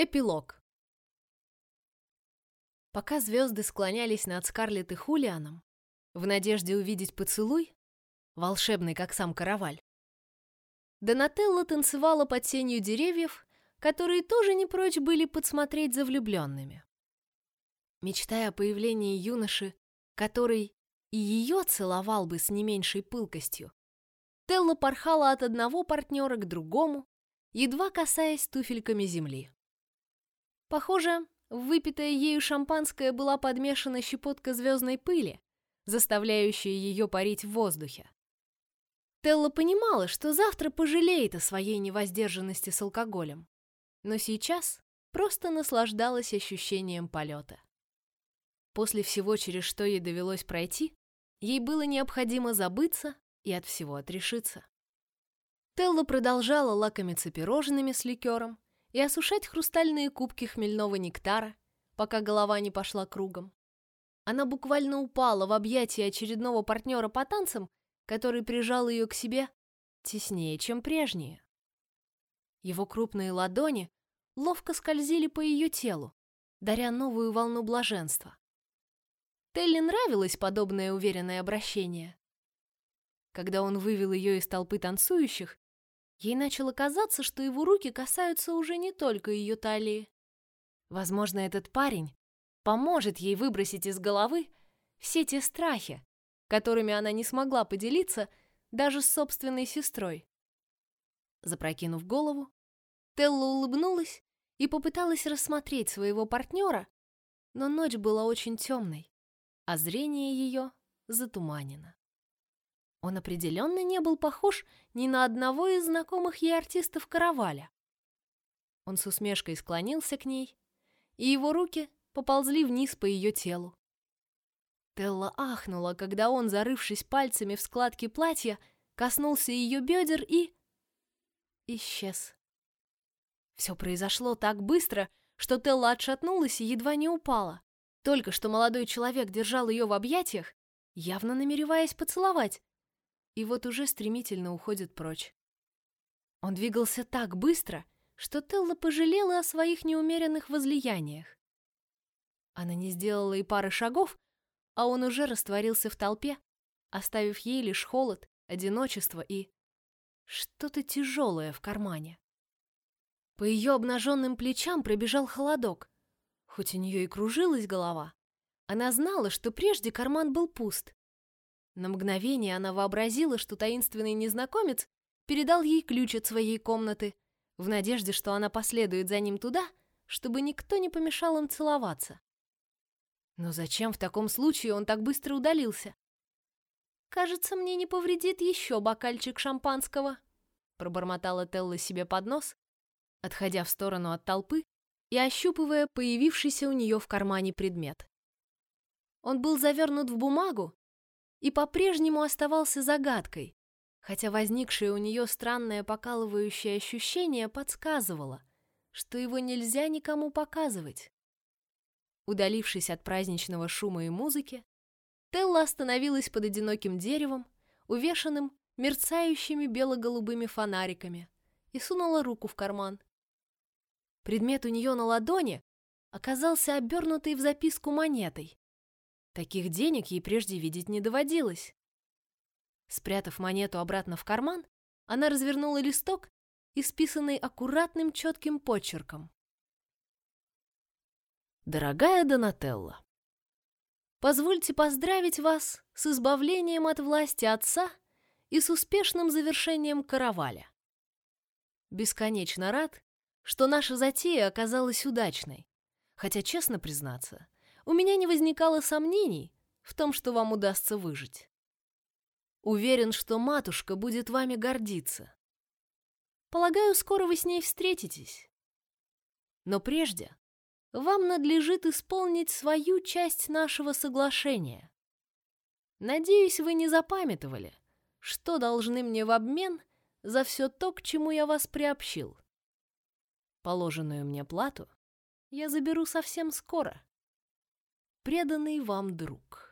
Эпилог. Пока звезды склонялись над Скарлетт и Хулианом, в надежде увидеть поцелуй, волшебный, как сам караваль, Донателла танцевала под сенью деревьев, которые тоже не прочь были подсмотреть за влюбленными. Мечтая о появлении юноши, который и ее целовал бы с не меньшей пылкостью, Телла порхала от одного партнера к другому, едва касаясь туфельками земли. Похоже, выпитая ею шампанское была подмешана щепотка звездной пыли, заставляющая ее парить в воздухе. Телла понимала, что завтра пожалеет о своей невоздержанности с алкоголем, но сейчас просто наслаждалась ощущением полета. После всего, через что ей довелось пройти, ей было необходимо забыться и от всего отрешиться. Телла продолжала лакомиться пирожными с ликером и осушать хрустальные кубки хмельного нектара, пока голова не пошла кругом. Она буквально упала в объятия очередного партнера по танцам, который прижал ее к себе теснее, чем прежние. Его крупные ладони ловко скользили по ее телу, даря новую волну блаженства. Телли нравилось подобное уверенное обращение. Когда он вывел ее из толпы танцующих, ей начало казаться, что его руки касаются уже не только ее талии. Возможно, этот парень поможет ей выбросить из головы все те страхи, которыми она не смогла поделиться даже с собственной сестрой. Запрокинув голову, Телла улыбнулась и попыталась рассмотреть своего партнера, но ночь была очень темной, а зрение ее затуманено. Он определенно не был похож ни на одного из знакомых ей артистов караваля. Он с усмешкой склонился к ней, и его руки поползли вниз по ее телу. Телла ахнула, когда он, зарывшись пальцами в складки платья, коснулся ее бедер и... исчез. Все произошло так быстро, что Телла отшатнулась и едва не упала. Только что молодой человек держал ее в объятиях, явно намереваясь поцеловать, и вот уже стремительно уходит прочь. Он двигался так быстро, что Телла пожалела о своих неумеренных возлияниях. Она не сделала и пары шагов, а он уже растворился в толпе, оставив ей лишь холод, одиночество и что-то тяжелое в кармане. По ее обнаженным плечам пробежал холодок. Хоть у нее и кружилась голова, она знала, что прежде карман был пуст. На мгновение она вообразила, что таинственный незнакомец передал ей ключ от своей комнаты, в надежде, что она последует за ним туда, чтобы никто не помешал им целоваться. Но зачем в таком случае он так быстро удалился? «Кажется, мне не повредит еще бокальчик шампанского», пробормотала Телла себе под нос, отходя в сторону от толпы и ощупывая появившийся у нее в кармане предмет. Он был завернут в бумагу и по-прежнему оставался загадкой, хотя возникшее у нее странное покалывающее ощущение подсказывало, что его нельзя никому показывать. Удалившись от праздничного шума и музыки, Телла остановилась под одиноким деревом, увешанным мерцающими бело-голубыми фонариками, и сунула руку в карман. Предмет у нее на ладони оказался обернутый в записку монетой, Таких денег ей прежде видеть не доводилось. Спрятав монету обратно в карман, она развернула листок, исписанный аккуратным четким почерком. Дорогая Донателла, позвольте поздравить вас с избавлением от власти отца и с успешным завершением караваля. Бесконечно рад, что наша затея оказалась удачной, хотя, честно признаться, у меня не возникало сомнений в том, что вам удастся выжить. Уверен, что матушка будет вами гордиться. Полагаю, скоро вы с ней встретитесь. Но прежде вам надлежит исполнить свою часть нашего соглашения. Надеюсь, вы не запамятовали, что должны мне в обмен за все то, к чему я вас приобщил. Положенную мне плату я заберу совсем скоро преданный вам друг.